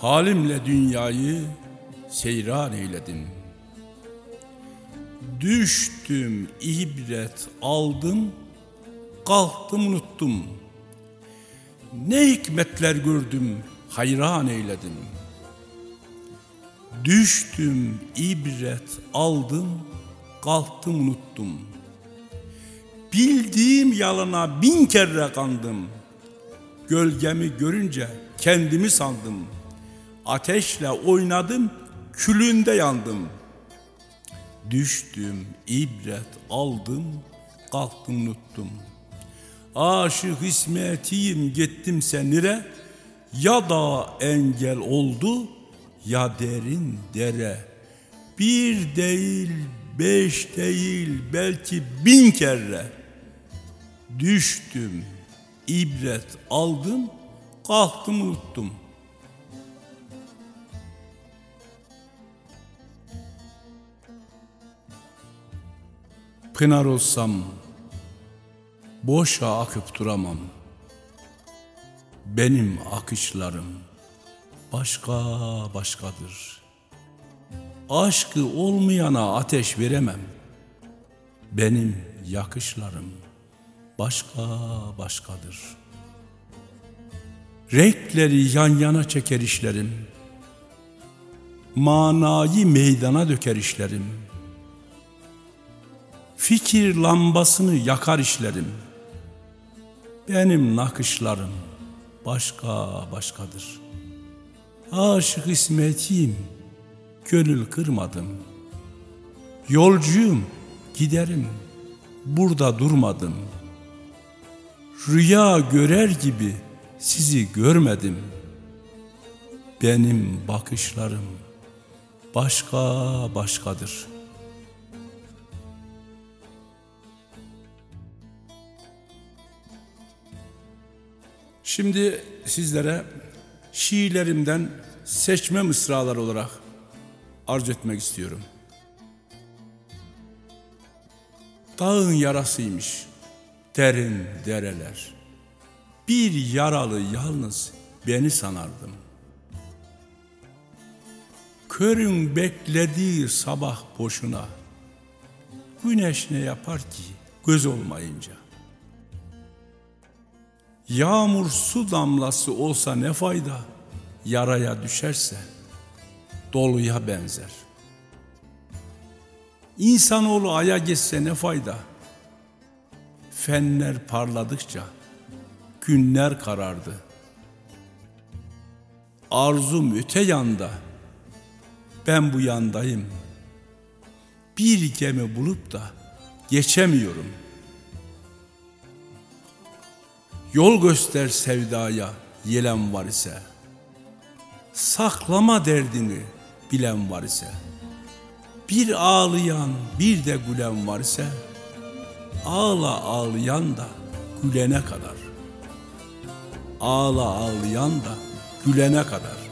Halimle dünyayı seyran eyledim. Düştüm ibret aldım, kalktım unuttum. Ne hikmetler gördüm, hayran eyledim. Düştüm ibret aldım, kalktım unuttum. Bildiğim yalana bin kere kandım. Gölgemi görünce kendimi sandım. Ateşle oynadım, külünde yandım. Düştüm, ibret aldım, kalktım unuttum. Aşık İsmet'iyim gittim senire, ya da engel oldu ya derin dere. Bir değil, beş değil, belki bin kere düştüm, ibret aldım, kalktım unuttum. Pınar olsam, boşa akıp duramam. Benim akışlarım başka başkadır. Aşkı olmayana ateş veremem. Benim yakışlarım başka başkadır. Renkleri yan yana çeker işlerim. Manayı meydana döker işlerim. Fikir lambasını yakar işlerim. Benim nakışlarım başka başkadır. Aşık İsmet'iyim, gönül kırmadım. Yolcuyum, giderim, burada durmadım. Rüya görer gibi sizi görmedim. Benim bakışlarım başka başkadır.'' Şimdi sizlere şiirlerimden seçme mısralar olarak arz etmek istiyorum. Dağın yarasıymış derin dereler. Bir yaralı yalnız beni sanardım. Körün beklediği sabah boşuna. Güneş ne yapar ki göz olmayınca? Yağmur su damlası olsa ne fayda? Yaraya düşerse doluya benzer. İnsanoğlu aya geçse ne fayda? Fenler parladıkça günler karardı. Arzum öte yanda, ben bu yandayım. Bir gemi bulup da geçemiyorum.'' Yol göster sevdaya yelen var ise. Saklama derdini bilen var ise. Bir ağlayan bir de gülen var ise. Ağla ağlayan da gülene kadar. Ağla ağlayan da gülene kadar